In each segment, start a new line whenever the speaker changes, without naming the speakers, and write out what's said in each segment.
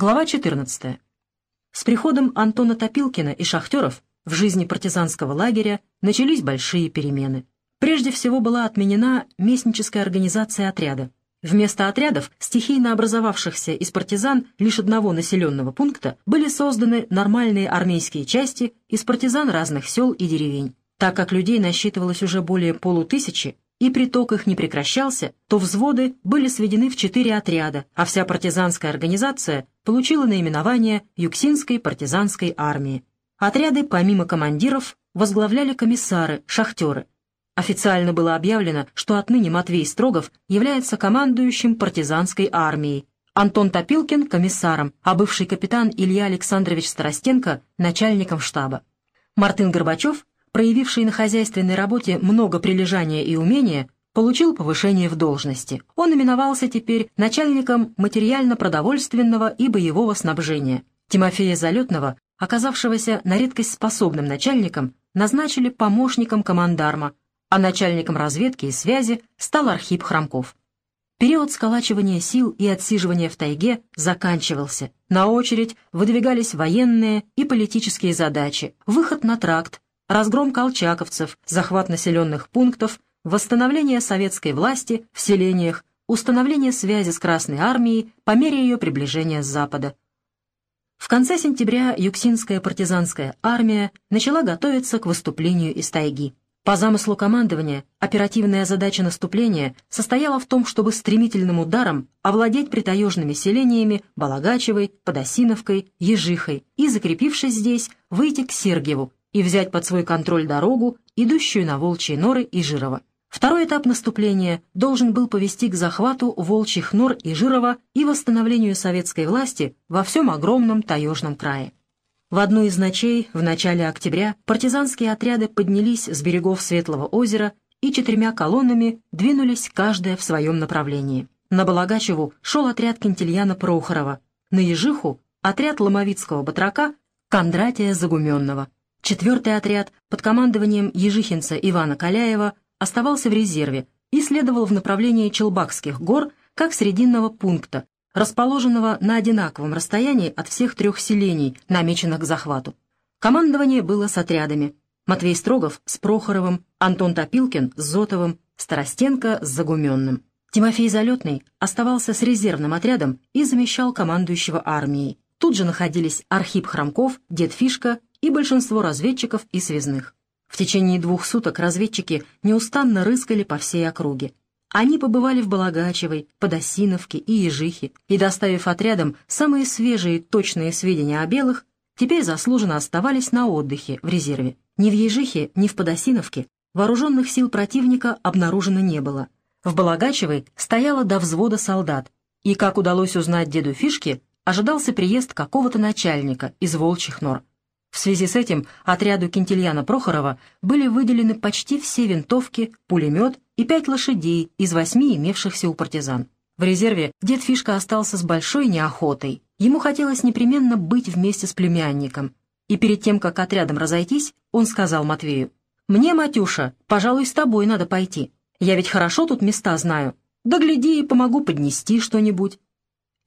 Глава 14. С приходом Антона Топилкина и шахтеров в жизни партизанского лагеря начались большие перемены. Прежде всего была отменена местническая организация отряда. Вместо отрядов, стихийно образовавшихся из партизан лишь одного населенного пункта, были созданы нормальные армейские части из партизан разных сел и деревень. Так как людей насчитывалось уже более полутысячи, и приток их не прекращался, то взводы были сведены в четыре отряда, а вся партизанская организация получила наименование Юксинской партизанской армии. Отряды, помимо командиров, возглавляли комиссары, шахтеры. Официально было объявлено, что отныне Матвей Строгов является командующим партизанской армией, Антон Топилкин — комиссаром, а бывший капитан Илья Александрович Старостенко — начальником штаба. Мартын Горбачев проявивший на хозяйственной работе много прилежания и умения, получил повышение в должности. Он именовался теперь начальником материально-продовольственного и боевого снабжения. Тимофея Залетного, оказавшегося на редкость способным начальником, назначили помощником командарма, а начальником разведки и связи стал Архип Хромков. Период сколачивания сил и отсиживания в тайге заканчивался. На очередь выдвигались военные и политические задачи, выход на тракт, разгром колчаковцев, захват населенных пунктов, восстановление советской власти в селениях, установление связи с Красной армией по мере ее приближения с запада. В конце сентября Юксинская партизанская армия начала готовиться к выступлению из тайги. По замыслу командования, оперативная задача наступления состояла в том, чтобы стремительным ударом овладеть притаежными селениями Балагачевой, Подосиновкой, Ежихой и, закрепившись здесь, выйти к Сергиеву, и взять под свой контроль дорогу, идущую на Волчьи норы и Жирова. Второй этап наступления должен был повести к захвату Волчьих нор и Жирова и восстановлению советской власти во всем огромном Таежном крае. В одну из ночей, в начале октября, партизанские отряды поднялись с берегов Светлого озера и четырьмя колоннами двинулись каждая в своем направлении. На Балагачеву шел отряд Кентильяна Прохорова, на Ежиху — отряд Ломовицкого батрака Кондратия Загуменного — Четвертый отряд под командованием ежихинца Ивана Каляева оставался в резерве и следовал в направлении Челбакских гор как срединного пункта, расположенного на одинаковом расстоянии от всех трех селений, намеченных к захвату. Командование было с отрядами. Матвей Строгов с Прохоровым, Антон Топилкин с Зотовым, Старостенко с Загуменным. Тимофей Залетный оставался с резервным отрядом и замещал командующего армией. Тут же находились Архип Хромков, Дед Фишка и большинство разведчиков и связных. В течение двух суток разведчики неустанно рыскали по всей округе. Они побывали в Балагачевой, Подосиновке и Ежихе, и, доставив отрядам самые свежие точные сведения о белых, теперь заслуженно оставались на отдыхе в резерве. Ни в Ежихе, ни в Подосиновке вооруженных сил противника обнаружено не было. В Балагачевой стояло до взвода солдат, и, как удалось узнать деду Фишке, ожидался приезд какого-то начальника из волчьих нор. В связи с этим отряду Кентильяна Прохорова были выделены почти все винтовки, пулемет и пять лошадей из восьми имевшихся у партизан. В резерве дед Фишка остался с большой неохотой. Ему хотелось непременно быть вместе с племянником. И перед тем, как отрядом разойтись, он сказал Матвею, «Мне, Матюша, пожалуй, с тобой надо пойти. Я ведь хорошо тут места знаю. Да гляди, помогу поднести что-нибудь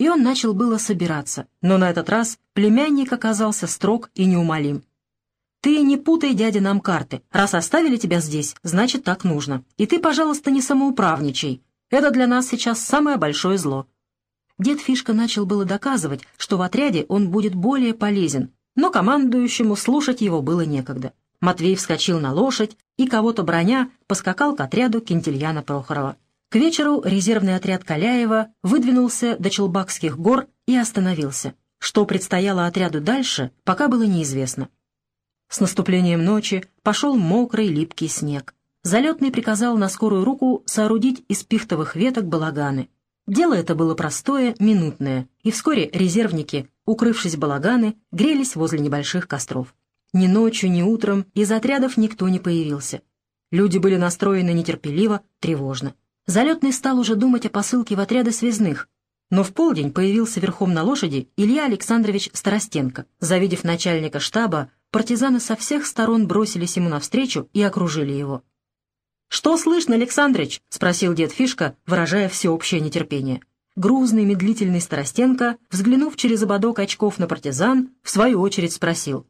и он начал было собираться, но на этот раз племянник оказался строг и неумолим. «Ты не путай, дядя, нам карты. Раз оставили тебя здесь, значит, так нужно. И ты, пожалуйста, не самоуправничай. Это для нас сейчас самое большое зло». Дед Фишка начал было доказывать, что в отряде он будет более полезен, но командующему слушать его было некогда. Матвей вскочил на лошадь и, кого-то броня, поскакал к отряду Кентильяна Прохорова. К вечеру резервный отряд Каляева выдвинулся до Челбакских гор и остановился. Что предстояло отряду дальше, пока было неизвестно. С наступлением ночи пошел мокрый липкий снег. Залетный приказал на скорую руку соорудить из пихтовых веток балаганы. Дело это было простое, минутное, и вскоре резервники, укрывшись балаганы, грелись возле небольших костров. Ни ночью, ни утром из отрядов никто не появился. Люди были настроены нетерпеливо, тревожно. Залетный стал уже думать о посылке в отряды связных, но в полдень появился верхом на лошади Илья Александрович Старостенко. Завидев начальника штаба, партизаны со всех сторон бросились ему навстречу и окружили его. «Что слышно, Александрыч?» — спросил дед Фишка, выражая всеобщее нетерпение. Грузный медлительный Старостенко, взглянув через ободок очков на партизан, в свою очередь спросил.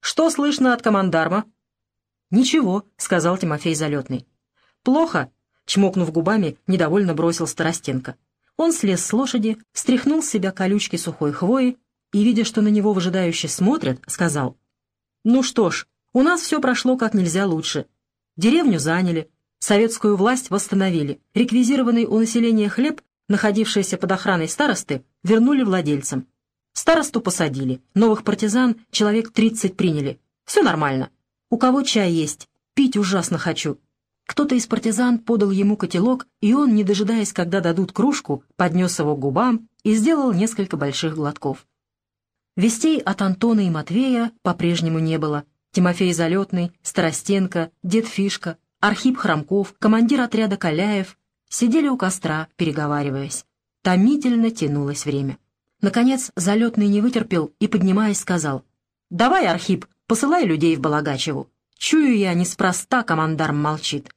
«Что слышно от командарма?» «Ничего», — сказал Тимофей Залетный. «Плохо», — чмокнув губами, недовольно бросил Старостенко. Он слез с лошади, стряхнул с себя колючки сухой хвои и, видя, что на него выжидающе смотрят, сказал. «Ну что ж, у нас все прошло как нельзя лучше. Деревню заняли, советскую власть восстановили, реквизированный у населения хлеб находившиеся под охраной старосты, вернули владельцам. Старосту посадили, новых партизан человек 30 приняли. Все нормально. У кого чай есть? Пить ужасно хочу. Кто-то из партизан подал ему котелок, и он, не дожидаясь, когда дадут кружку, поднес его к губам и сделал несколько больших глотков. Вестей от Антона и Матвея по-прежнему не было. Тимофей Залетный, Старостенко, Дед Фишка, Архип Хромков, командир отряда Каляев Сидели у костра, переговариваясь. Томительно тянулось время. Наконец, залетный не вытерпел и, поднимаясь, сказал. «Давай, Архип, посылай людей в Балагачеву. Чую я, неспроста командарм молчит».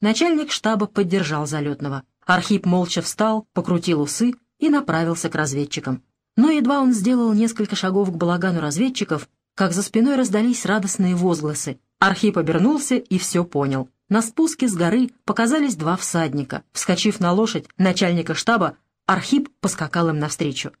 Начальник штаба поддержал залетного. Архип молча встал, покрутил усы и направился к разведчикам. Но едва он сделал несколько шагов к балагану разведчиков, как за спиной раздались радостные возгласы. Архип обернулся и все понял. На спуске с горы показались два всадника. Вскочив на лошадь начальника штаба, Архип поскакал им навстречу.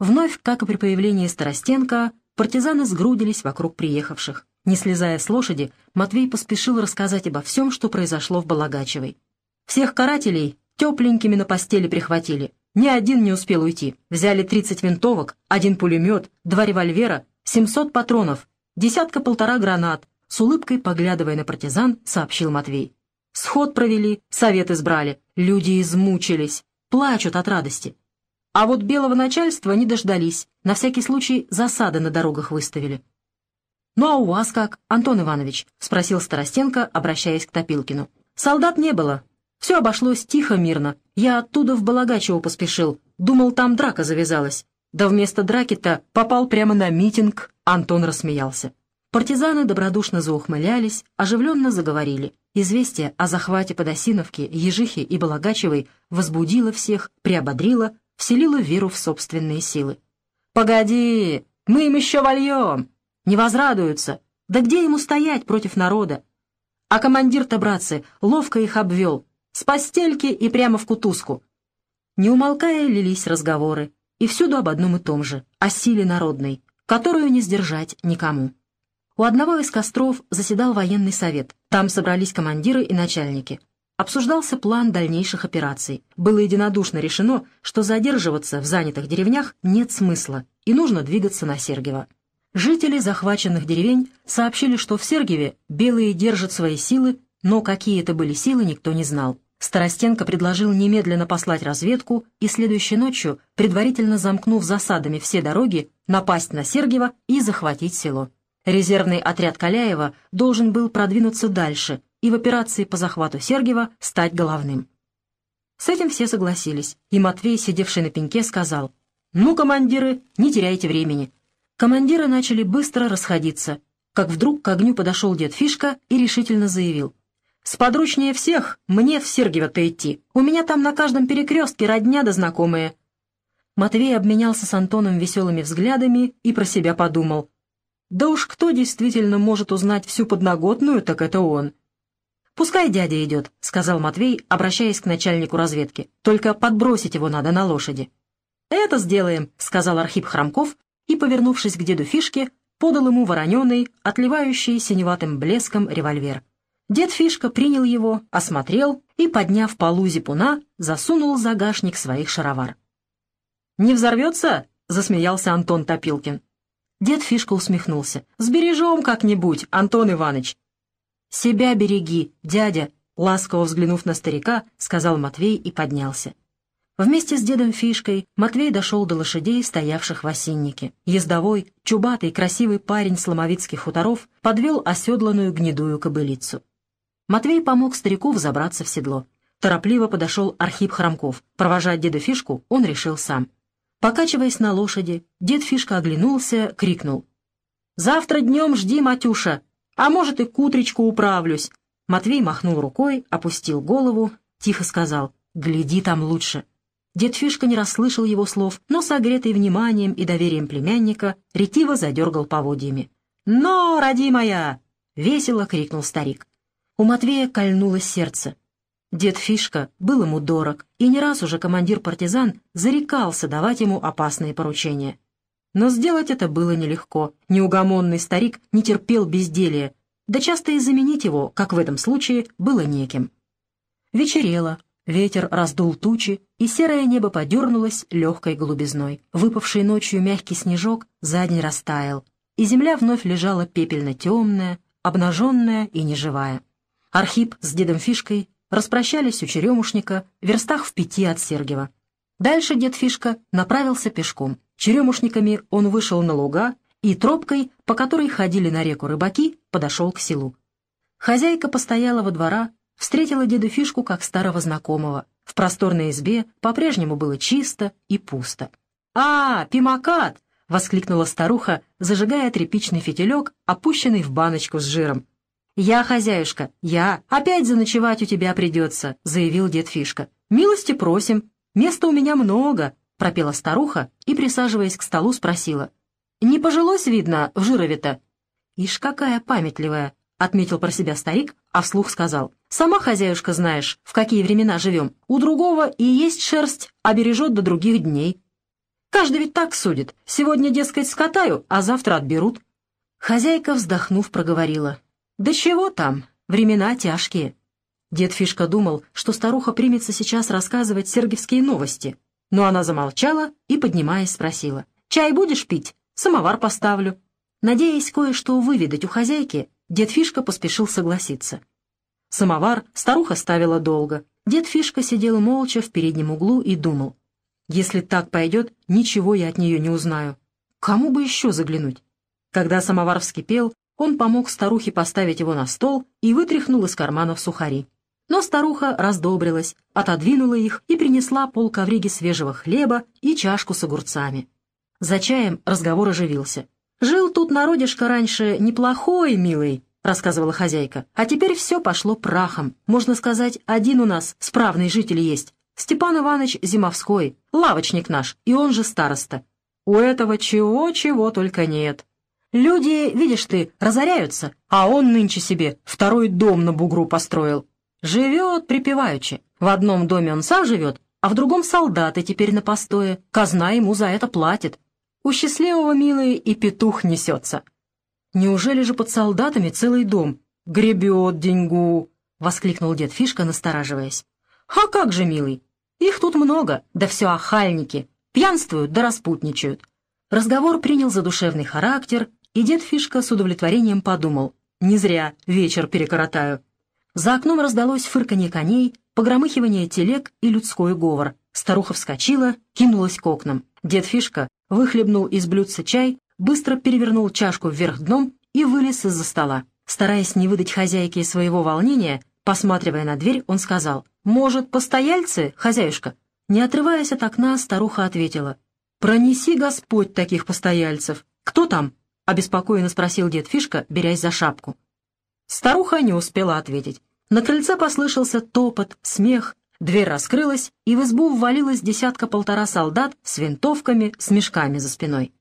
Вновь, как и при появлении Старостенко, партизаны сгрудились вокруг приехавших. Не слезая с лошади, Матвей поспешил рассказать обо всем, что произошло в Балагачевой. Всех карателей тепленькими на постели прихватили. Ни один не успел уйти. Взяли 30 винтовок, один пулемет, два револьвера, 700 патронов, десятка-полтора гранат, с улыбкой, поглядывая на партизан, сообщил Матвей. «Сход провели, совет избрали, люди измучились, плачут от радости. А вот белого начальства не дождались, на всякий случай засады на дорогах выставили». «Ну а у вас как, Антон Иванович?» — спросил Старостенко, обращаясь к Топилкину. «Солдат не было. Все обошлось тихо, мирно. Я оттуда в Балагачево поспешил. Думал, там драка завязалась. Да вместо драки-то попал прямо на митинг». Антон рассмеялся. Партизаны добродушно заухмылялись, оживленно заговорили. Известие о захвате Подосиновки, Ежихи и Балагачевой возбудило всех, приободрило, вселило веру в собственные силы. «Погоди, мы им еще вольем! Не возрадуются! Да где ему стоять против народа? А командир-то, братцы, ловко их обвел, с постельки и прямо в кутузку». Не умолкая, лились разговоры, и всюду об одном и том же, о силе народной, которую не сдержать никому. У одного из костров заседал военный совет. Там собрались командиры и начальники. Обсуждался план дальнейших операций. Было единодушно решено, что задерживаться в занятых деревнях нет смысла, и нужно двигаться на Сергиево. Жители захваченных деревень сообщили, что в Сергиеве белые держат свои силы, но какие это были силы, никто не знал. Старостенко предложил немедленно послать разведку и следующей ночью, предварительно замкнув засадами все дороги, напасть на Сергиево и захватить село. Резервный отряд Каляева должен был продвинуться дальше и в операции по захвату Сергиева стать головным. С этим все согласились, и Матвей, сидевший на пеньке, сказал, «Ну, командиры, не теряйте времени». Командиры начали быстро расходиться, как вдруг к огню подошел дед Фишка и решительно заявил, «Сподручнее всех мне в Сергиево-то идти. У меня там на каждом перекрестке родня да знакомые». Матвей обменялся с Антоном веселыми взглядами и про себя подумал, да уж кто действительно может узнать всю подноготную, так это он. «Пускай дядя идет», — сказал Матвей, обращаясь к начальнику разведки. «Только подбросить его надо на лошади». «Это сделаем», — сказал Архип Хромков и, повернувшись к деду Фишке, подал ему вороненый, отливающий синеватым блеском револьвер. Дед Фишка принял его, осмотрел и, подняв полу зипуна, засунул загашник своих шаровар. «Не взорвется?» — засмеялся Антон Топилкин. Дед Фишка усмехнулся. «Сбережем как-нибудь, Антон Иванович». «Себя береги, дядя», — ласково взглянув на старика, сказал Матвей и поднялся. Вместе с дедом Фишкой Матвей дошел до лошадей, стоявших в осиннике. Ездовой, чубатый, красивый парень с ломовицких хуторов подвел оседланную гнедую кобылицу. Матвей помог старику взобраться в седло. Торопливо подошел Архип Хромков. Провожать деда Фишку он решил сам. Покачиваясь на лошади, дед Фишка оглянулся, крикнул. «Завтра днем жди, Матюша, а может и к утречку управлюсь». Матвей махнул рукой, опустил голову, тихо сказал. «Гляди там лучше». Дед Фишка не расслышал его слов, но, согретый вниманием и доверием племянника, ретиво задергал поводьями. «Но, родимая!» — весело крикнул старик. У Матвея кольнуло сердце. Дед Фишка был ему дорог, и не раз уже командир партизан зарекался давать ему опасные поручения. Но сделать это было нелегко. Неугомонный старик не терпел безделия, да часто и заменить его, как в этом случае, было неким. Вечерело, ветер раздул тучи, и серое небо подернулось легкой голубизной. Выпавший ночью мягкий снежок за день растаял, и земля вновь лежала пепельно-темная, обнаженная и неживая. Архип с дедом Фишкой распрощались у черемушника в верстах в пяти от Сергева. Дальше дед Фишка направился пешком. Черемушниками он вышел на луга и тропкой, по которой ходили на реку рыбаки, подошел к селу. Хозяйка постоялого двора встретила деда Фишку как старого знакомого. В просторной избе по-прежнему было чисто и пусто. «А, пимакат!» — воскликнула старуха, зажигая тряпичный фитилек, опущенный в баночку с жиром. «Я хозяюшка, я. Опять заночевать у тебя придется», — заявил дед Фишка. «Милости просим. Места у меня много», — пропела старуха и, присаживаясь к столу, спросила. «Не пожилось, видно, в Жирове-то?» «Ишь, какая памятливая», — отметил про себя старик, а вслух сказал. «Сама, хозяюшка, знаешь, в какие времена живем. У другого и есть шерсть, а бережет до других дней. Каждый ведь так судит. Сегодня, дескать, скатаю, а завтра отберут». Хозяйка, вздохнув, проговорила. «Да чего там? Времена тяжкие». Дед Фишка думал, что старуха примется сейчас рассказывать сергиевские новости, но она замолчала и, поднимаясь, спросила. «Чай будешь пить? Самовар поставлю». Надеясь кое-что выведать у хозяйки, дед Фишка поспешил согласиться. Самовар старуха ставила долго. Дед Фишка сидел молча в переднем углу и думал. «Если так пойдет, ничего я от нее не узнаю. Кому бы еще заглянуть?» Когда самовар вскипел, он помог старухе поставить его на стол и вытряхнул из карманов сухари. Но старуха раздобрилась, отодвинула их и принесла полковриги свежего хлеба и чашку с огурцами. За чаем разговор оживился. «Жил тут народишко раньше неплохой, милый», — рассказывала хозяйка. «А теперь все пошло прахом. Можно сказать, один у нас справный житель есть. Степан Иванович Зимовской, лавочник наш, и он же староста. У этого чего-чего только нет. Люди, видишь ты, разоряются, а он нынче себе второй дом на бугру построил. Живет припеваючи. В одном доме он сам живет, а в другом солдаты теперь на постое. Казна ему за это платит. У счастливого, милый, и петух несется. Неужели же под солдатами целый дом? Гребет деньгу! — воскликнул дед Фишка, настораживаясь. «А как же, милый? Их тут много, да все охальники. Пьянствуют да распутничают». Разговор принял задушевный характер, и дед Фишка с удовлетворением подумал. «Не зря вечер перекоротаю». За окном раздалось фырканье коней, погромыхивание телег и людской говор. Старуха вскочила, кинулась к окнам. Дед Фишка выхлебнул из блюдца чай, быстро перевернул чашку вверх дном и вылез из-за стола. Стараясь не выдать хозяйке своего волнения, посматривая на дверь, он сказал, «Может, постояльцы, хозяюшка?» Не отрываясь от окна, старуха ответила, «Пронеси Господь таких постояльцев! Кто там?» — обеспокоенно спросил дед Фишка, берясь за шапку. Старуха не успела ответить. На крыльце послышался топот, смех, дверь раскрылась, и в избу ввалилась десятка-полтора солдат с винтовками, с мешками за спиной.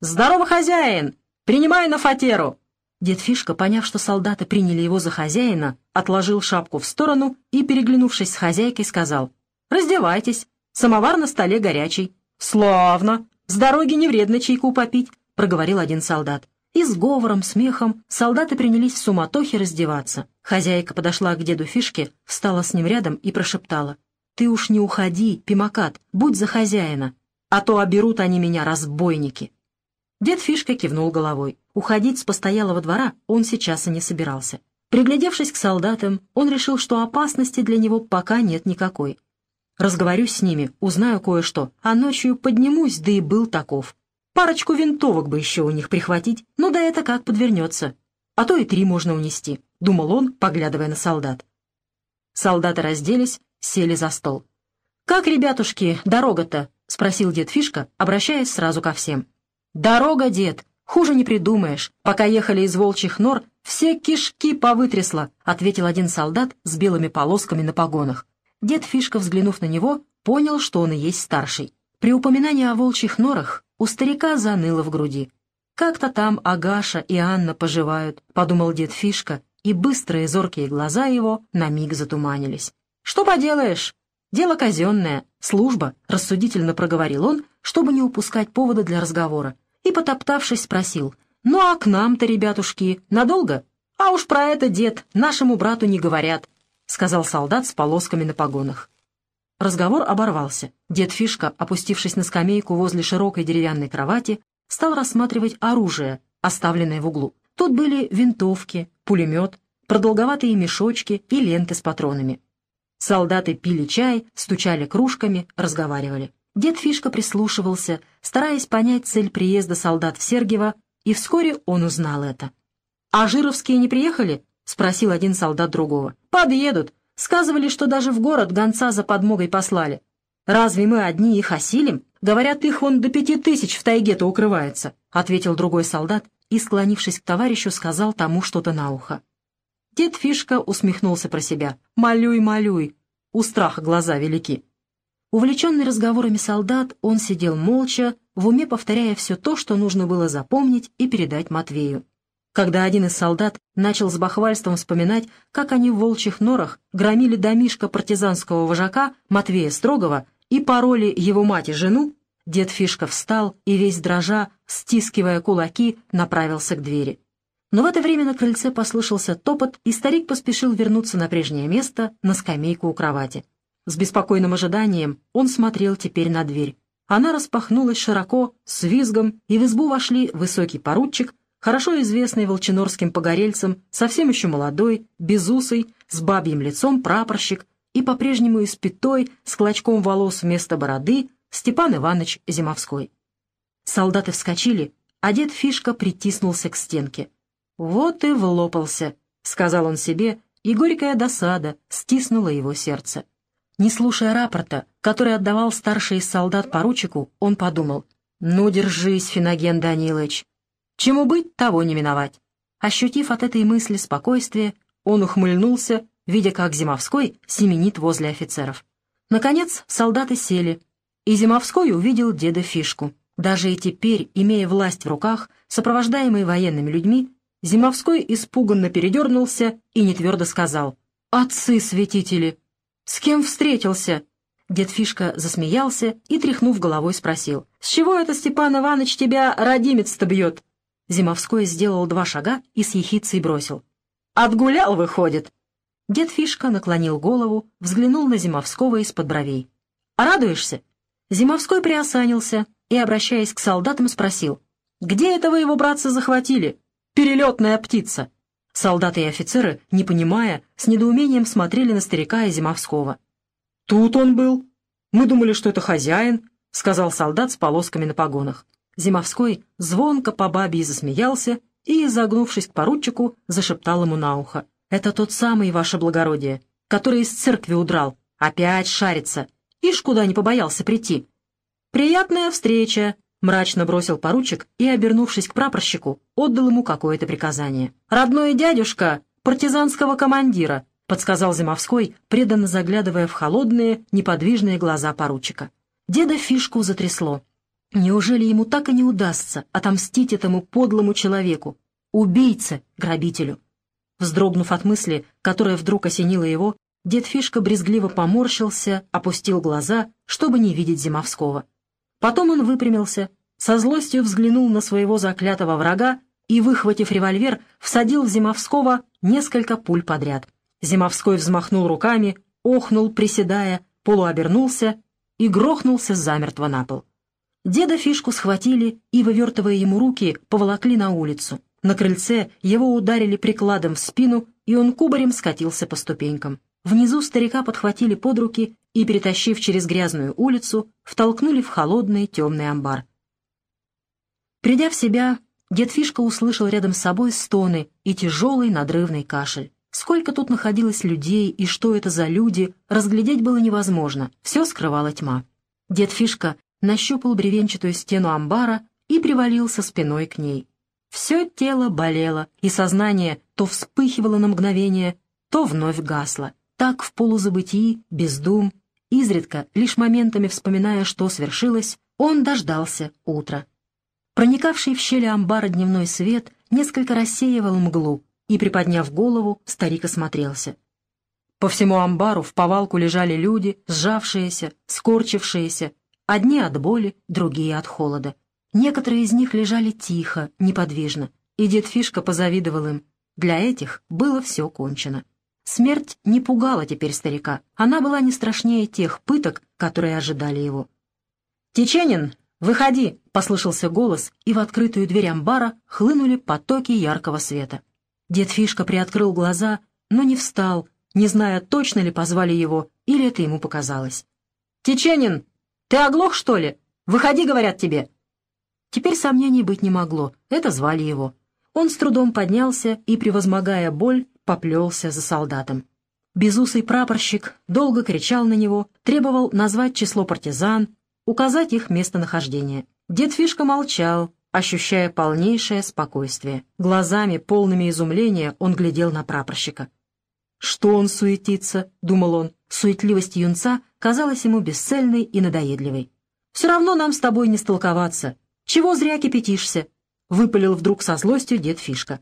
«Здорово, хозяин! Принимай на фатеру!» Дед Фишка, поняв, что солдаты приняли его за хозяина, отложил шапку в сторону и, переглянувшись с хозяйкой, сказал, «Раздевайтесь, самовар на столе горячий». «Славно! С дороги не вредно чайку попить», — проговорил один солдат. И с говором, смехом солдаты принялись в суматохе раздеваться. Хозяйка подошла к деду Фишке, встала с ним рядом и прошептала. «Ты уж не уходи, Пимакат, будь за хозяина, а то оберут они меня, разбойники». Дед Фишка кивнул головой. Уходить с постоялого двора он сейчас и не собирался. Приглядевшись к солдатам, он решил, что опасности для него пока нет никакой. Разговорюсь с ними, узнаю кое-что, а ночью поднимусь, да и был таков. Парочку винтовок бы еще у них прихватить, ну да это как подвернется. А то и три можно унести, — думал он, поглядывая на солдат. Солдаты разделись, сели за стол. «Как, ребятушки, дорога-то?» — спросил дед Фишка, обращаясь сразу ко всем. «Дорога, дед, хуже не придумаешь. Пока ехали из волчьих нор, все кишки повытрясло», — ответил один солдат с белыми полосками на погонах. Дед Фишка, взглянув на него, понял, что он и есть старший. При упоминании о волчьих норах у старика заныло в груди. «Как-то там Агаша и Анна поживают», — подумал дед Фишка, и быстрые зоркие глаза его на миг затуманились. «Что поделаешь? Дело казенное, служба», — рассудительно проговорил он, чтобы не упускать повода для разговора, и, потоптавшись, спросил, «Ну а к нам-то, ребятушки, надолго?» «А уж про это, дед, нашему брату не говорят», — сказал солдат с полосками на погонах. Разговор оборвался. Дед Фишка, опустившись на скамейку возле широкой деревянной кровати, стал рассматривать оружие, оставленное в углу. Тут были винтовки, пулемет, продолговатые мешочки и ленты с патронами. Солдаты пили чай, стучали кружками, разговаривали. Дед Фишка прислушивался, стараясь понять цель приезда солдат в Сергиево, и вскоре он узнал это. «А жировские не приехали?» — спросил один солдат другого. «Подъедут. Сказывали, что даже в город гонца за подмогой послали. Разве мы одни их осилим? Говорят, их вон до пяти тысяч в тайге-то укрывается», — ответил другой солдат и, склонившись к товарищу, сказал тому что-то на ухо. Дед Фишка усмехнулся про себя. «Малюй, малюй!» У страха глаза велики. Увлеченный разговорами солдат, он сидел молча, в уме повторяя все то, что нужно было запомнить и передать Матвею когда один из солдат начал с бахвальством вспоминать, как они в волчьих норах громили домишко партизанского вожака Матвея Строгова и пороли его мать и жену, дед Фишка встал и весь дрожа, стискивая кулаки, направился к двери. Но в это время на крыльце послышался топот, и старик поспешил вернуться на прежнее место, на скамейку у кровати. С беспокойным ожиданием он смотрел теперь на дверь. Она распахнулась широко, с визгом, и в избу вошли высокий поручик хорошо известный волчинорским погорельцам, совсем еще молодой, безусый, с бабьим лицом прапорщик и по-прежнему испятой, с клочком волос вместо бороды, Степан Иванович Зимовской. Солдаты вскочили, а дед Фишка притиснулся к стенке. «Вот и влопался», — сказал он себе, и горькая досада стиснула его сердце. Не слушая рапорта, который отдавал старший из солдат поручику, он подумал, «Ну, держись, Финоген Данилович, Чему быть, того не миновать. Ощутив от этой мысли спокойствие, он ухмыльнулся, видя, как Зимовской семенит возле офицеров. Наконец солдаты сели, и Зимовской увидел деда Фишку. Даже и теперь, имея власть в руках, сопровождаемый военными людьми, Зимовской испуганно передернулся и нетвердо сказал «Отцы-святители! С кем встретился?» Дед Фишка засмеялся и, тряхнув головой, спросил «С чего это Степан Иванович тебя родимец-то бьет?» Зимовской сделал два шага и с ехицей бросил. «Отгулял, выходит!» Дед Фишка наклонил голову, взглянул на Зимовского из-под бровей. «А радуешься?» Зимовской приосанился и, обращаясь к солдатам, спросил. «Где это вы его, братцы, захватили? Перелетная птица!» Солдаты и офицеры, не понимая, с недоумением смотрели на старика и Зимовского. «Тут он был. Мы думали, что это хозяин», — сказал солдат с полосками на погонах. Зимовской звонко по бабе засмеялся и, загнувшись к поручику, зашептал ему на ухо. «Это тот самый, ваше благородие, который из церкви удрал. Опять шарится. Ишь, куда не побоялся прийти». «Приятная встреча», — мрачно бросил поручик и, обернувшись к прапорщику, отдал ему какое-то приказание. «Родной дядюшка партизанского командира», — подсказал Зимовской, преданно заглядывая в холодные, неподвижные глаза поручика. Деда фишку затрясло. Неужели ему так и не удастся отомстить этому подлому человеку, убийце, грабителю? Вздрогнув от мысли, которая вдруг осенила его, дед Фишка брезгливо поморщился, опустил глаза, чтобы не видеть Зимовского. Потом он выпрямился, со злостью взглянул на своего заклятого врага и, выхватив револьвер, всадил в Зимовского несколько пуль подряд. Зимовской взмахнул руками, охнул, приседая, полуобернулся и грохнулся замертво на пол. Деда фишку схватили и, вывертывая ему руки, поволокли на улицу. На крыльце его ударили прикладом в спину, и он кубарем скатился по ступенькам. Внизу старика подхватили под руки и, перетащив через грязную улицу, втолкнули в холодный темный амбар. Придя в себя, дед Фишка услышал рядом с собой стоны и тяжелый надрывный кашель. Сколько тут находилось людей и что это за люди, разглядеть было невозможно, все скрывала тьма. Дед Фишка нащупал бревенчатую стену амбара и привалился спиной к ней. Все тело болело, и сознание то вспыхивало на мгновение, то вновь гасло. Так в полузабытии, без дум изредка, лишь моментами вспоминая, что свершилось, он дождался утра. Проникавший в щели амбара дневной свет несколько рассеивал мглу, и, приподняв голову, старик осмотрелся. По всему амбару в повалку лежали люди, сжавшиеся, скорчившиеся, одни от боли, другие от холода. Некоторые из них лежали тихо, неподвижно, и дед Фишка позавидовал им. Для этих было все кончено. Смерть не пугала теперь старика, она была не страшнее тех пыток, которые ожидали его. «Теченин, выходи!» — послышался голос, и в открытую дверь амбара хлынули потоки яркого света. Дед Фишка приоткрыл глаза, но не встал, не зная, точно ли позвали его, или это ему показалось. «Теченин, ты оглох, что ли? Выходи, говорят тебе!» Теперь сомнений быть не могло, это звали его. Он с трудом поднялся и, превозмогая боль, поплелся за солдатом. Безусый прапорщик долго кричал на него, требовал назвать число партизан, указать их местонахождение. Дед Фишка молчал, ощущая полнейшее спокойствие. Глазами, полными изумления, он глядел на прапорщика. «Что он суетится?» — думал он. Суетливость юнца казалась ему бесцельной и надоедливой. «Все равно нам с тобой не столковаться. Чего зря кипятишься?» — выпалил вдруг со злостью дед Фишка.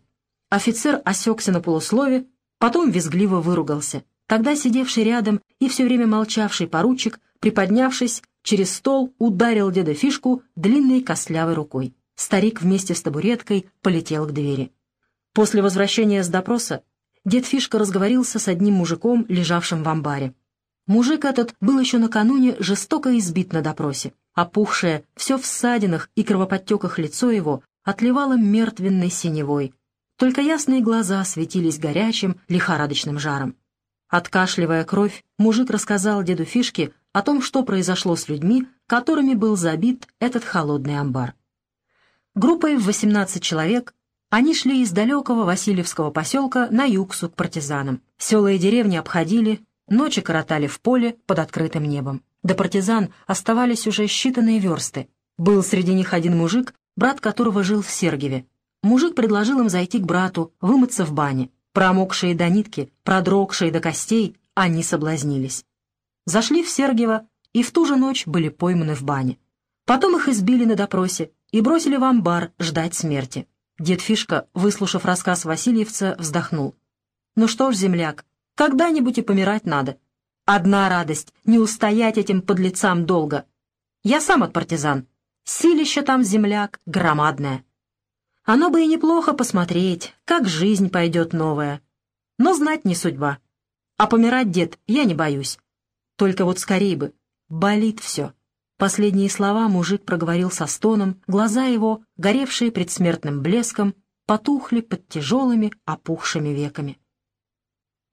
Офицер осекся на полуслове, потом визгливо выругался. Тогда сидевший рядом и все время молчавший поручик, приподнявшись, через стол ударил деда Фишку длинной костлявой рукой. Старик вместе с табуреткой полетел к двери. После возвращения с допроса дед Фишка разговорился с одним мужиком, лежавшим в амбаре. Мужик этот был еще накануне жестоко избит на допросе. Опухшее, все в ссадинах и кровоподтеках лицо его отливало мертвенной синевой, только ясные глаза светились горячим, лихорадочным жаром. Откашливая кровь, мужик рассказал деду Фишке о том, что произошло с людьми, которыми был забит этот холодный амбар. Группой в 18 человек они шли из далекого Васильевского поселка на югсу к партизанам. Села и деревни обходили, ночи коротали в поле под открытым небом. До партизан оставались уже считанные версты. Был среди них один мужик, брат которого жил в Сергиеве. Мужик предложил им зайти к брату, вымыться в бане. Промокшие до нитки, продрогшие до костей, они соблазнились. Зашли в Сергиево и в ту же ночь были пойманы в бане. Потом их избили на допросе и бросили в амбар ждать смерти. Дед Фишка, выслушав рассказ Васильевца, вздохнул. «Ну что ж, земляк, когда-нибудь и помирать надо. Одна радость — не устоять этим подлецам долго. Я сам от партизан. Силище там, земляк, громадное. Оно бы и неплохо посмотреть, как жизнь пойдет новая. Но знать не судьба. А помирать, дед, я не боюсь. Только вот скорей бы. Болит все. Последние слова мужик проговорил со стоном, глаза его, горевшие предсмертным блеском, потухли под тяжелыми опухшими веками.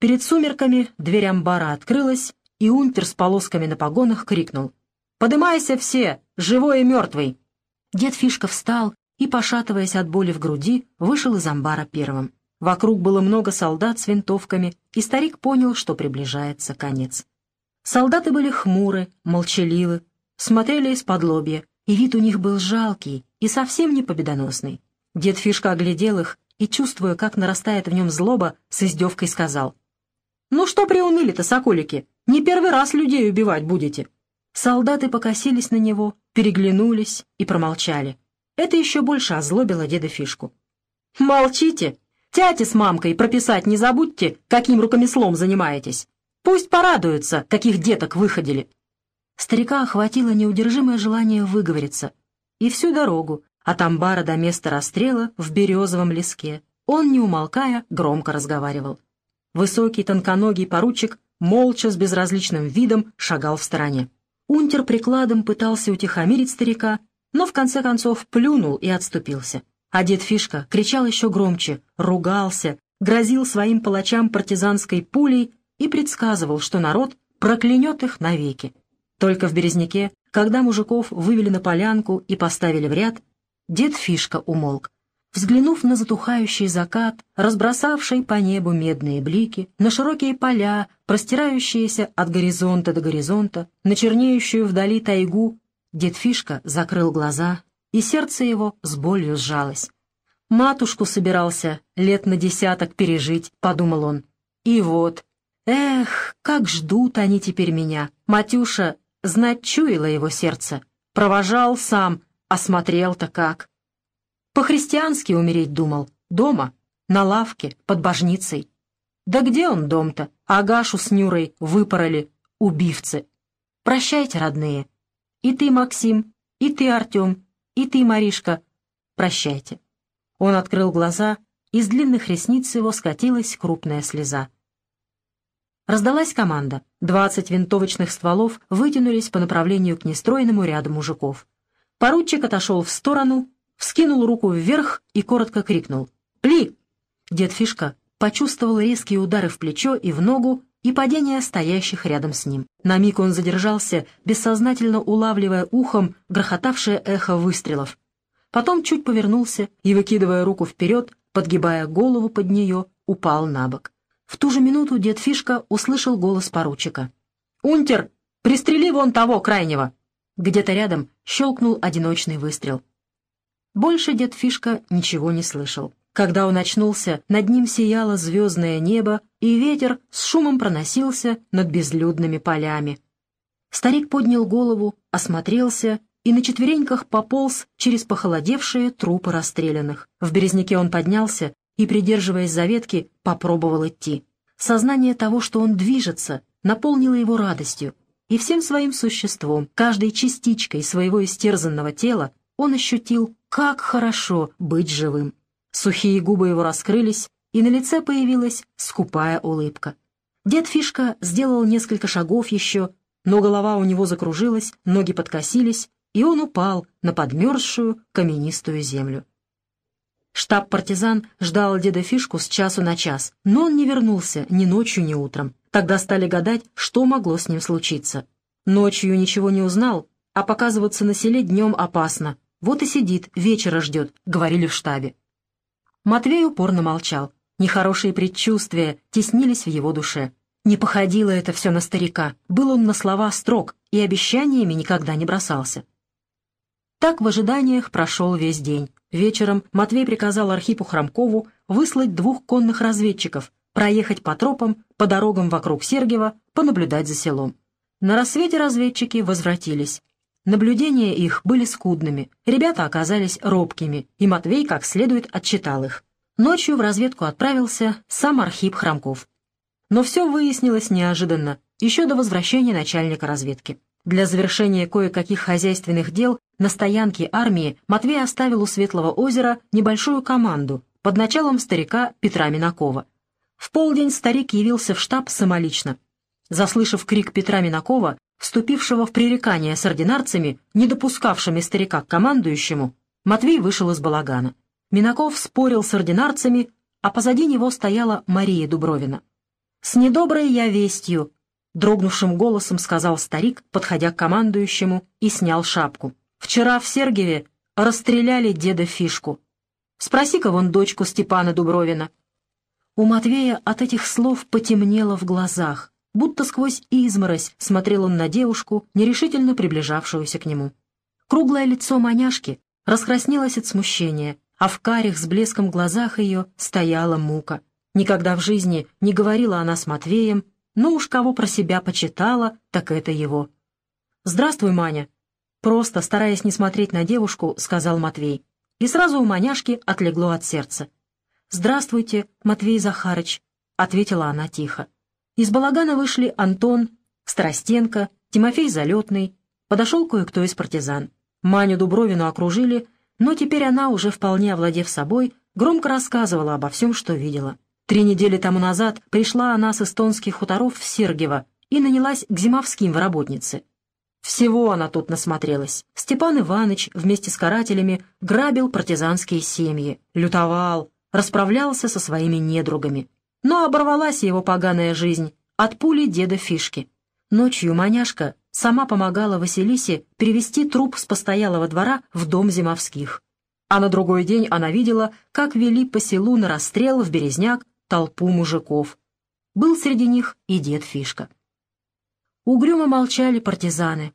Перед сумерками дверь амбара открылась, и унтер с полосками на погонах крикнул. «Подымайся все, живой и мертвый!» Дед Фишка встал и, пошатываясь от боли в груди, вышел из амбара первым. Вокруг было много солдат с винтовками, и старик понял, что приближается конец. Солдаты были хмуры, молчаливы, смотрели из-под лобья, и вид у них был жалкий и совсем не победоносный. Дед Фишка оглядел их и, чувствуя, как нарастает в нем злоба, с издевкой сказал. «Ну что приуныли-то, соколики? Не первый раз людей убивать будете». Солдаты покосились на него, переглянулись и промолчали. Это еще больше озлобило деда Фишку. «Молчите! Тяте с мамкой прописать не забудьте, каким рукомеслом занимаетесь. Пусть порадуются, каких деток выходили». Старика охватило неудержимое желание выговориться. И всю дорогу, от амбара до места расстрела в березовом леске, он, не умолкая, громко разговаривал. Высокий тонконогий поручик молча с безразличным видом шагал в стороне. Унтер прикладом пытался утихомирить старика, но в конце концов плюнул и отступился. А дед Фишка кричал еще громче, ругался, грозил своим палачам партизанской пулей и предсказывал, что народ проклянет их навеки. Только в Березняке, когда мужиков вывели на полянку и поставили в ряд, дед Фишка умолк. Взглянув на затухающий закат, разбросавший по небу медные блики, на широкие поля, простирающиеся от горизонта до горизонта, на чернеющую вдали тайгу, Дед Фишка закрыл глаза, и сердце его с болью сжалось. «Матушку собирался лет на десяток пережить», — подумал он. «И вот, Эх, как ждут они теперь меня. Матюша, знать чуяло его сердце. Провожал сам, осмотрел-то как. По-христиански умереть думал. Дома, на лавке, под божницей. Да где он дом-то? Агашу с Нюрой выпороли, убивцы. Прощайте, родные. И ты, Максим, и ты, Артем, и ты, Маришка. Прощайте. Он открыл глаза, из длинных ресниц его скатилась крупная слеза. Раздалась команда. Двадцать винтовочных стволов вытянулись по направлению к нестроенному ряду мужиков. Поручик отошел в сторону, вскинул руку вверх и коротко крикнул. «Пли!» Дед Фишка почувствовал резкие удары в плечо и в ногу и падение стоящих рядом с ним. На миг он задержался, бессознательно улавливая ухом грохотавшее эхо выстрелов. Потом чуть повернулся и, выкидывая руку вперед, подгибая голову под нее, упал на бок. В ту же минуту дед Фишка услышал голос поручика. «Унтер, пристрели вон того крайнего!» Где-то рядом щелкнул одиночный выстрел. Больше дед Фишка ничего не слышал. Когда он очнулся, над ним сияло звездное небо, и ветер с шумом проносился над безлюдными полями. Старик поднял голову, осмотрелся и на четвереньках пополз через похолодевшие трупы расстрелянных. В березняке он поднялся и, придерживаясь за ветки, попробовал идти. Сознание того, что он движется, наполнило его радостью, и всем своим существом, каждой частичкой своего истерзанного тела, он ощутил, как хорошо быть живым. Сухие губы его раскрылись, и на лице появилась скупая улыбка. Дед Фишка сделал несколько шагов еще, но голова у него закружилась, ноги подкосились, и он упал на подмерзшую каменистую землю. Штаб-партизан ждал деда Фишку с часу на час, но он не вернулся ни ночью, ни утром. Тогда стали гадать, что могло с ним случиться. Ночью ничего не узнал, а показываться на селе днем опасно. Вот и сидит, вечера ждет, говорили в штабе. Матвей упорно молчал. Нехорошие предчувствия теснились в его душе. Не походило это все на старика. Был он на слова строг и обещаниями никогда не бросался. Так в ожиданиях прошел весь день. Вечером Матвей приказал Архипу Хромкову выслать двух конных разведчиков, проехать по тропам, по дорогам вокруг Сергиева, понаблюдать за селом. На рассвете разведчики возвратились. Наблюдения их были скудными, ребята оказались робкими, и Матвей как следует отчитал их. Ночью в разведку отправился сам Архип Хромков. Но все выяснилось неожиданно, еще до возвращения начальника разведки. Для завершения кое-каких хозяйственных дел на стоянке армии Матвей оставил у Светлого озера небольшую команду под началом старика Петра Минакова. В полдень старик явился в штаб самолично. Заслышав крик Петра Минакова, вступившего в пререкание с ординарцами, не допускавшими старика к командующему, Матвей вышел из балагана. Минаков спорил с ординарцами, а позади него стояла Мария Дубровина. «С недоброй я вестью дрогнувшим голосом сказал старик, подходя к командующему, и снял шапку. «Вчера в Сергиеве расстреляли деда Фишку. Спроси-ка вон дочку Степана Дубровина». У Матвея от этих слов потемнело в глазах, будто сквозь изморозь смотрел он на девушку, нерешительно приближавшуюся к нему. Круглое лицо маняшки раскраснелось от смущения, а в карих с блеском глазах ее стояла мука. Никогда в жизни не говорила она с Матвеем ну уж кого про себя почитала, так это его. «Здравствуй, Маня!» Просто, стараясь не смотреть на девушку, сказал Матвей. И сразу у маняшки отлегло от сердца. «Здравствуйте, Матвей Захарыч», — ответила она тихо. Из балагана вышли Антон, Старостенко, Тимофей Залетный. Подошел кое-кто из партизан. Маню Дубровину окружили, но теперь она, уже вполне овладев собой, громко рассказывала обо всем, что видела. Три недели тому назад пришла она с эстонских хуторов в Сергиево и нанялась к зимовским в работнице. Всего она тут насмотрелась. Степан Иванович вместе с карателями грабил партизанские семьи, лютовал, расправлялся со своими недругами. Но оборвалась его поганая жизнь от пули деда Фишки. Ночью маняшка сама помогала Василисе перевести труп с постоялого двора в дом зимовских. А на другой день она видела, как вели по селу на расстрел в Березняк толпу мужиков. Был среди них и дед Фишка. Угрюмо молчали партизаны.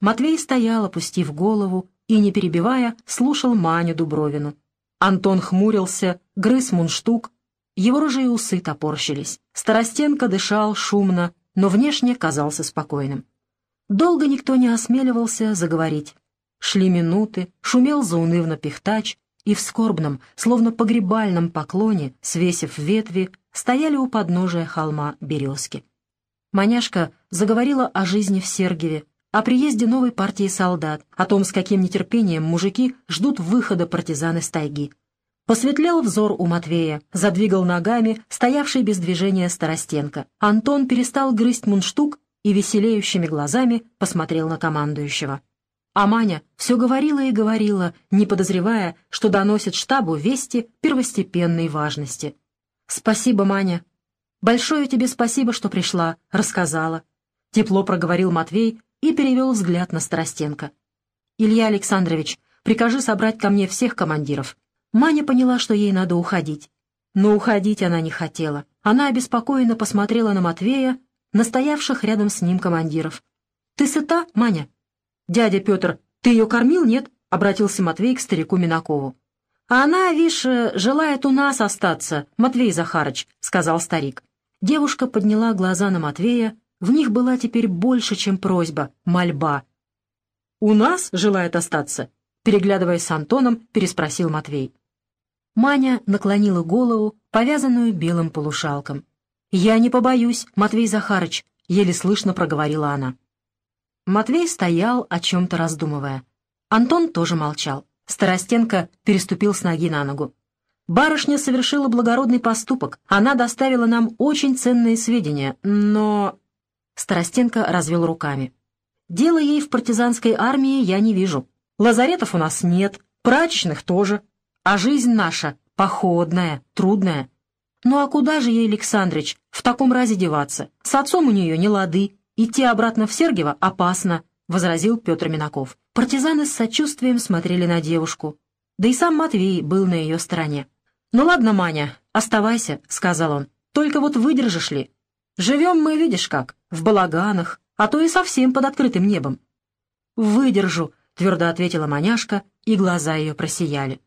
Матвей стоял, опустив голову, и, не перебивая, слушал Маню Дубровину. Антон хмурился, грыз мундштук, Его рыжие усы топорщились. Старостенко дышал шумно, но внешне казался спокойным. Долго никто не осмеливался заговорить. Шли минуты, шумел заунывно пихтач, и в скорбном, словно погребальном поклоне, свесив ветви, стояли у подножия холма березки. Маняшка заговорила о жизни в Сергиеве, о приезде новой партии солдат, о том, с каким нетерпением мужики ждут выхода партизан из тайги. Посветлел взор у Матвея, задвигал ногами стоявший без движения Старостенко. Антон перестал грызть мундштук и веселеющими глазами посмотрел на командующего. А Маня все говорила и говорила, не подозревая, что доносит штабу вести первостепенной важности. «Спасибо, Маня. Большое тебе спасибо, что пришла, рассказала». Тепло проговорил Матвей и перевел взгляд на Старостенко. «Илья Александрович, прикажи собрать ко мне всех командиров». Маня поняла, что ей надо уходить. Но уходить она не хотела. Она обеспокоенно посмотрела на Матвея, настоявших рядом с ним командиров. «Ты сыта, Маня?» «Дядя Петр, ты ее кормил, нет?» — обратился Матвей к старику Минакову. «А она, вишь, желает у нас остаться, Матвей Захарыч», — сказал старик. Девушка подняла глаза на Матвея, в них была теперь больше, чем просьба, мольба. «У нас желает остаться?» — переглядываясь с Антоном, переспросил Матвей. Маня наклонила голову, повязанную белым полушалком. «Я не побоюсь, Матвей Захарыч», — еле слышно проговорила она. Матвей стоял, о чем-то раздумывая. Антон тоже молчал. Старостенко переступил с ноги на ногу. «Барышня совершила благородный поступок. Она доставила нам очень ценные сведения, но...» Старостенко развел руками. «Дело ей в партизанской армии я не вижу. Лазаретов у нас нет, прачечных тоже. А жизнь наша походная, трудная. Ну а куда же ей, Александрыч, в таком разе деваться? С отцом у нее не лады, «Идти обратно в Сергиево опасно», — возразил Петр Минаков. Партизаны с сочувствием смотрели на девушку. Да и сам Матвей был на ее стороне. «Ну ладно, Маня, оставайся», — сказал он. «Только вот выдержишь ли? Живем мы, видишь как, в балаганах, а то и совсем под открытым небом». «Выдержу», — твердо ответила Маняшка, и глаза ее просияли.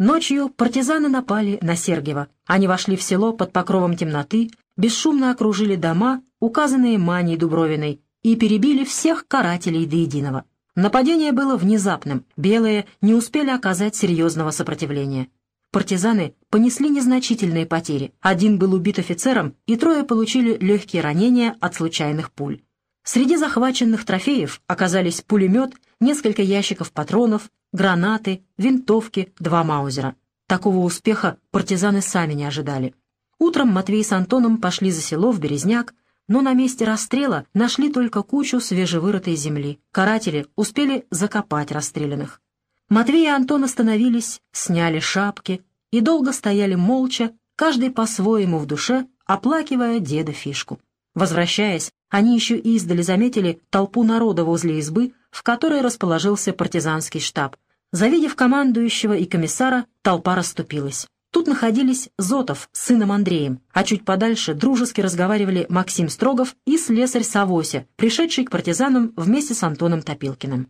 Ночью партизаны напали на Сергиево. Они вошли в село под покровом темноты, бесшумно окружили дома, указанные Маней Дубровиной, и перебили всех карателей до единого. Нападение было внезапным, белые не успели оказать серьезного сопротивления. Партизаны понесли незначительные потери. Один был убит офицером, и трое получили легкие ранения от случайных пуль. Среди захваченных трофеев оказались пулемет, несколько ящиков патронов, гранаты, винтовки, два маузера. Такого успеха партизаны сами не ожидали. Утром Матвей с Антоном пошли за село в Березняк, но на месте расстрела нашли только кучу свежевырытой земли. Каратели успели закопать расстрелянных. Матвей и Антон остановились, сняли шапки и долго стояли молча, каждый по-своему в душе, оплакивая деда Фишку. Возвращаясь, они еще издали заметили толпу народа возле избы, в которой расположился партизанский штаб. Завидев командующего и комиссара, толпа расступилась. Тут находились Зотов с сыном Андреем, а чуть подальше дружески разговаривали Максим Строгов и слесарь Савося, пришедший к партизанам вместе с Антоном Топилкиным.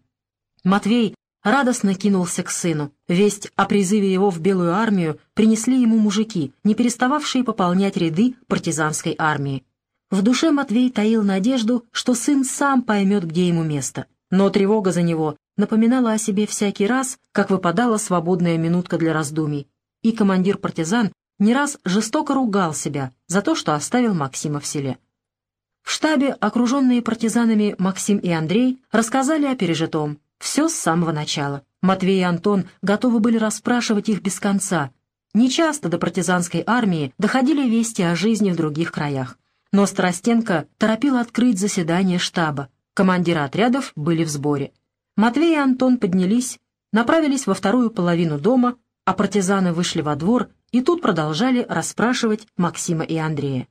Матвей радостно кинулся к сыну. Весть о призыве его в Белую армию принесли ему мужики, не перестававшие пополнять ряды партизанской армии. В душе Матвей таил надежду, что сын сам поймет, где ему место. Но тревога за него напоминала о себе всякий раз, как выпадала свободная минутка для раздумий, и командир партизан не раз жестоко ругал себя за то, что оставил Максима в селе. В штабе, окруженные партизанами Максим и Андрей, рассказали о пережитом. Все с самого начала. Матвей и Антон готовы были расспрашивать их без конца. Нечасто до партизанской армии доходили вести о жизни в других краях. Но Старостенко торопил открыть заседание штаба. Командиры отрядов были в сборе. Матвей и Антон поднялись, направились во вторую половину дома, а партизаны вышли во двор и тут продолжали расспрашивать Максима и Андрея.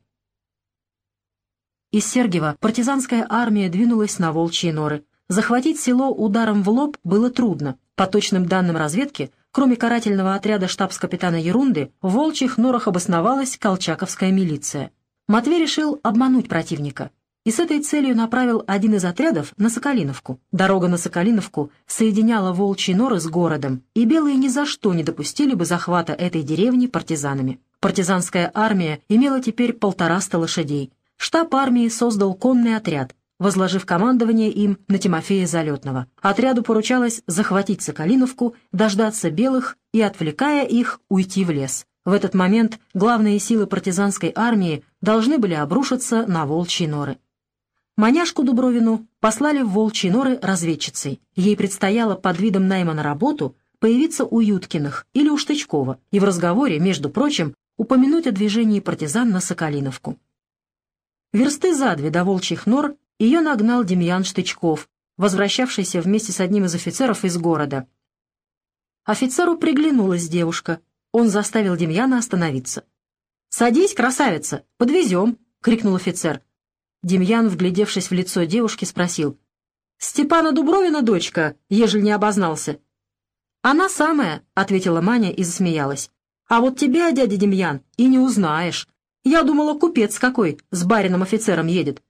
Из Сергиева партизанская армия двинулась на Волчьи норы. Захватить село ударом в лоб было трудно. По точным данным разведки, кроме карательного отряда штабс-капитана Ерунды, в Волчьих норах обосновалась колчаковская милиция. Матвей решил обмануть противника и с этой целью направил один из отрядов на Соколиновку. Дорога на Соколиновку соединяла Волчьи норы с городом, и белые ни за что не допустили бы захвата этой деревни партизанами. Партизанская армия имела теперь полтораста лошадей. Штаб армии создал конный отряд, возложив командование им на Тимофея Залетного. Отряду поручалось захватить Соколиновку, дождаться белых и, отвлекая их, уйти в лес. В этот момент главные силы партизанской армии должны были обрушиться на Волчьи норы. Маняшку Дубровину послали в Волчьи норы разведчицей. Ей предстояло под видом найма на работу появиться у Юткиных или у Штычкова и в разговоре, между прочим, упомянуть о движении партизан на Соколиновку. Версты за две до Волчьих нор ее нагнал Демьян Штычков, возвращавшийся вместе с одним из офицеров из города. Офицеру приглянулась девушка. Он заставил Демьяна остановиться. «Садись, красавица, подвезем!» — крикнул офицер. Демьян, вглядевшись в лицо девушки, спросил. «Степана Дубровина дочка, ежели не обознался?» «Она самая», — ответила Маня и засмеялась. А вот тебя, дядя Демьян, и не узнаешь. Я думала, купец какой с барином-офицером едет.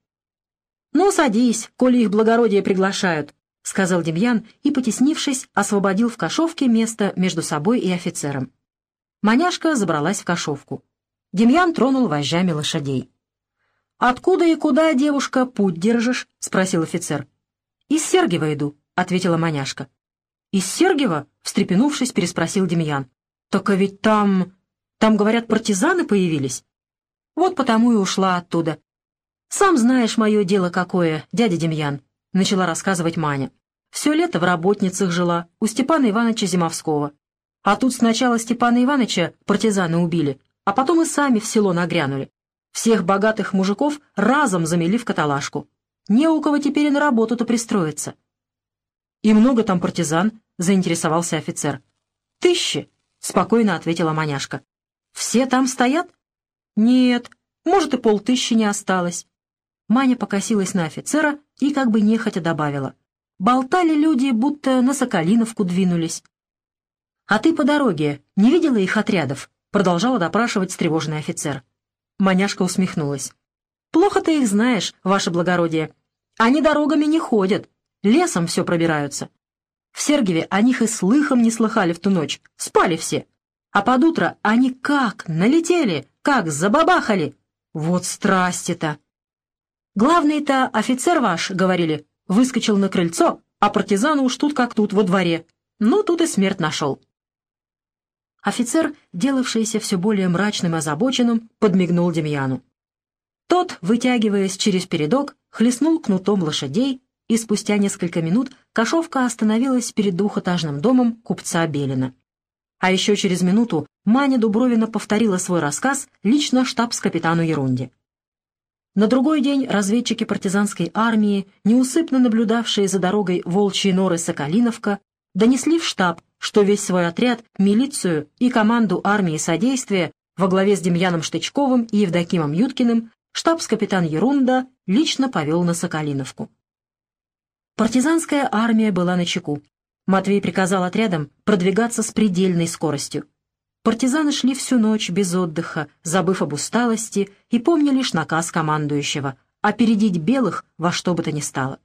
«Ну, садись, коли их благородие приглашают», — сказал Демьян и, потеснившись, освободил в кошовке место между собой и офицером. Маняшка забралась в кошовку. Демьян тронул вожжами лошадей. «Откуда и куда, девушка, путь держишь?» — спросил офицер. «Из Сергиева иду», — ответила Маняшка. «Из Сергиева?» — встрепенувшись, переспросил Демьян. «Так а ведь там... там, говорят, партизаны появились. Вот потому и ушла оттуда. Сам знаешь мое дело какое, дядя Демьян», — начала рассказывать Маня. «Все лето в работницах жила, у Степана Ивановича Зимовского. А тут сначала Степана Ивановича партизаны убили, а потом и сами в село нагрянули. Всех богатых мужиков разом замели в каталажку. Не у кого теперь и на работу-то пристроиться». «И много там партизан?» — заинтересовался офицер. «Тысячи», — спокойно ответила маняшка. «Все там стоят?» «Нет, может, и полтыщи не осталось». Маня покосилась на офицера и как бы нехотя добавила. Болтали люди, будто на Соколиновку двинулись. «А ты по дороге не видела их отрядов?» — продолжала допрашивать встревоженный офицер. Маняшка усмехнулась. «Плохо ты их знаешь, ваше благородие. Они дорогами не ходят, лесом все пробираются. В Сергиеве о них и слыхом не слыхали в ту ночь, спали все. А под утро они как налетели, как забабахали. Вот страсти-то! Главный-то офицер ваш, говорили, выскочил на крыльцо, а партизаны уж тут как тут во дворе. Ну, тут и смерть нашел. Офицер, делавшийся все более мрачным и озабоченным, подмигнул Демьяну. Тот, вытягиваясь через передок, хлестнул кнутом лошадей и спустя несколько минут Кашовка остановилась перед двухэтажным домом купца Белина. А еще через минуту Маня Дубровина повторила свой рассказ лично штабс-капитану Ерунде. На другой день разведчики партизанской армии, неусыпно наблюдавшие за дорогой Волчьи норы Соколиновка, донесли в штаб, что весь свой отряд, милицию и команду армии содействия во главе с Демьяном Штычковым и Евдокимом Юткиным штабс-капитан Ерунда лично повел на Соколиновку. Партизанская армия была на чеку. Матвей приказал отрядам продвигаться с предельной скоростью. Партизаны шли всю ночь без отдыха, забыв об усталости и помня лишь наказ командующего — опередить белых во что бы то ни стало.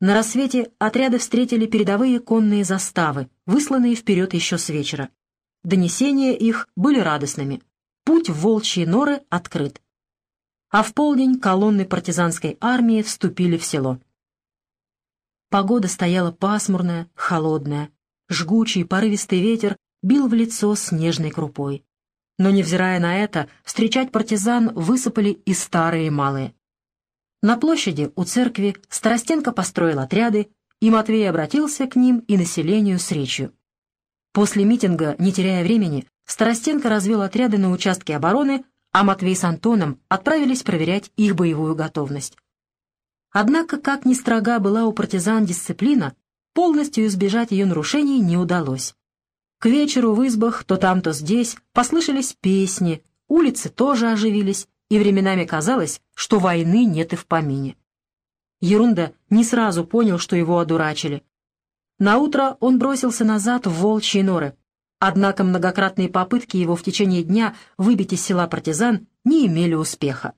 На рассвете отряды встретили передовые конные заставы, высланные вперед еще с вечера. Донесения их были радостными. Путь в волчьи норы открыт. А в полдень колонны партизанской армии вступили в село. Погода стояла пасмурная, холодная. Жгучий, порывистый ветер бил в лицо снежной крупой. Но, невзирая на это, встречать партизан высыпали и старые, и малые. На площади у церкви Старостенко построил отряды, и Матвей обратился к ним и населению с речью. После митинга, не теряя времени, Старостенко развел отряды на участке обороны, а Матвей с Антоном отправились проверять их боевую готовность. Однако, как ни строга была у партизан дисциплина, полностью избежать ее нарушений не удалось. К вечеру в избах, то там, то здесь, послышались песни, улицы тоже оживились, и временами казалось, что войны нет и в помине. Ерунда не сразу понял, что его одурачили. Наутро он бросился назад в волчьи норы, однако многократные попытки его в течение дня выбить из села партизан не имели успеха.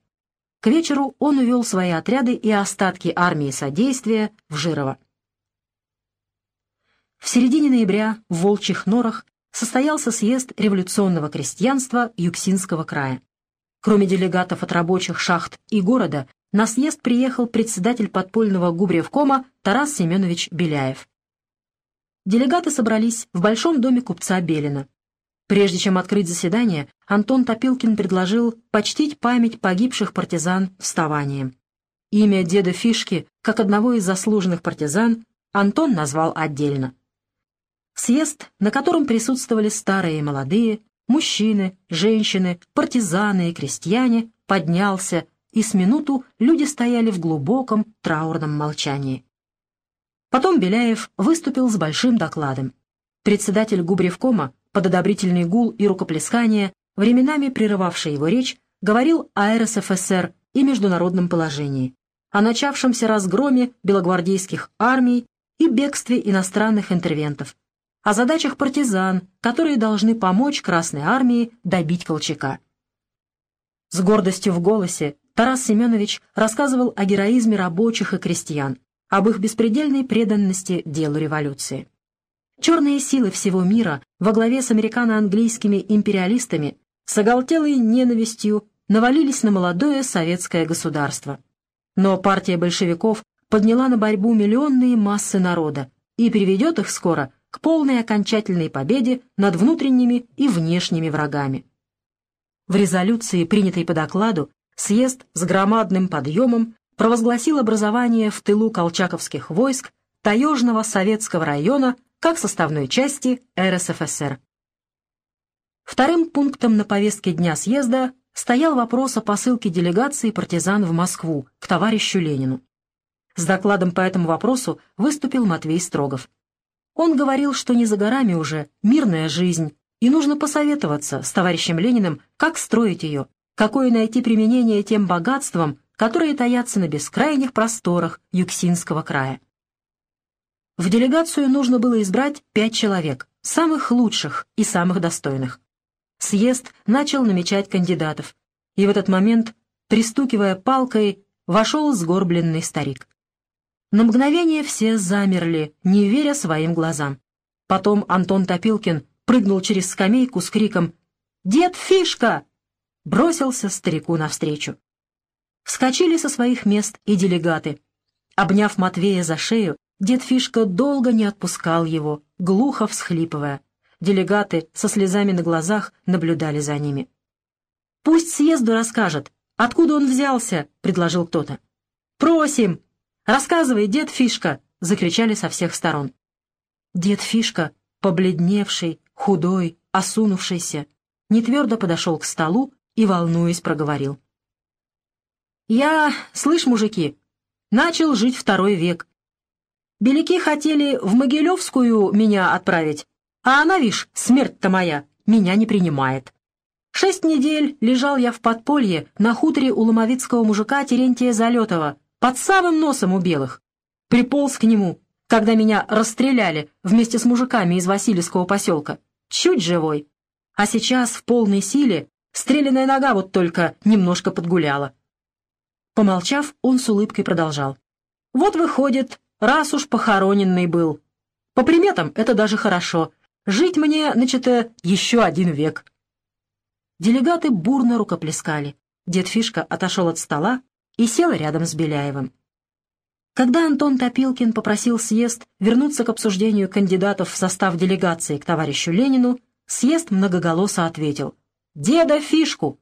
К вечеру он увел свои отряды и остатки армии содействия в Жирово. В середине ноября в Волчьих норах состоялся съезд революционного крестьянства Юксинского края. Кроме делегатов от рабочих шахт и города, на съезд приехал председатель подпольного губревкома Тарас Семенович Беляев. Делегаты собрались в большом доме купца Белина. Прежде чем открыть заседание, Антон Топилкин предложил почтить память погибших партизан вставанием. Имя деда Фишки, как одного из заслуженных партизан, Антон назвал отдельно. Съезд, на котором присутствовали старые и молодые, мужчины, женщины, партизаны и крестьяне, поднялся, и с минуту люди стояли в глубоком траурном молчании. Потом Беляев выступил с большим докладом. Председатель Губревкома под одобрительный гул и рукоплескание, временами прерывавший его речь, говорил о РСФСР и международном положении, о начавшемся разгроме белогвардейских армий и бегстве иностранных интервентов, о задачах партизан, которые должны помочь Красной армии добить Колчака. С гордостью в голосе Тарас Семенович рассказывал о героизме рабочих и крестьян, об их беспредельной преданности делу революции. Черные силы всего мира во главе с американо-английскими империалистами с оголтелой ненавистью навалились на молодое советское государство. Но партия большевиков подняла на борьбу миллионные массы народа и приведет их скоро к полной окончательной победе над внутренними и внешними врагами. В резолюции, принятой по докладу, съезд с громадным подъемом провозгласил образование в тылу колчаковских войск Таежного советского района как составной части РСФСР. Вторым пунктом на повестке дня съезда стоял вопрос о посылке делегации партизан в Москву к товарищу Ленину. С докладом по этому вопросу выступил Матвей Строгов. Он говорил, что не за горами уже мирная жизнь, и нужно посоветоваться с товарищем Лениным, как строить ее, какое найти применение тем богатствам, которые таятся на бескрайних просторах Юксинского края. В делегацию нужно было избрать пять человек, самых лучших и самых достойных. Съезд начал намечать кандидатов, и в этот момент, пристукивая палкой, вошел сгорбленный старик. На мгновение все замерли, не веря своим глазам. Потом Антон Топилкин прыгнул через скамейку с криком «Дед Фишка!» бросился старику навстречу. Вскочили со своих мест и делегаты. Обняв Матвея за шею, Дед Фишка долго не отпускал его, глухо всхлипывая. Делегаты со слезами на глазах наблюдали за ними. «Пусть съезду расскажет, откуда он взялся», — предложил кто-то. «Просим! Рассказывай, дед Фишка!» — закричали со всех сторон. Дед Фишка, побледневший, худой, осунувшийся, нетвердо подошел к столу и, волнуясь, проговорил. «Я, слышь, мужики, начал жить второй век, Беляки хотели в Могилевскую меня отправить, а она, вишь, смерть-то моя, меня не принимает. Шесть недель лежал я в подполье на хуторе у ломовицкого мужика Терентия Залетова, под самым носом у белых. Приполз к нему, когда меня расстреляли вместе с мужиками из Васильевского поселка. Чуть живой. А сейчас в полной силе стрелянная нога вот только немножко подгуляла. Помолчав, он с улыбкой продолжал. Вот выходит, раз уж похороненный был. По приметам это даже хорошо. Жить мне, значит, еще один век. Делегаты бурно рукоплескали. Дед Фишка отошел от стола и сел рядом с Беляевым. Когда Антон Топилкин попросил съезд вернуться к обсуждению кандидатов в состав делегации к товарищу Ленину, съезд многоголосо ответил «Деда Фишку!».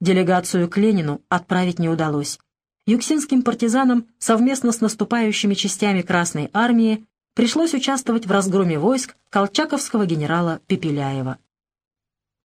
Делегацию к Ленину отправить не удалось юксинским партизанам совместно с наступающими частями Красной Армии пришлось участвовать в разгроме войск колчаковского генерала Пепеляева.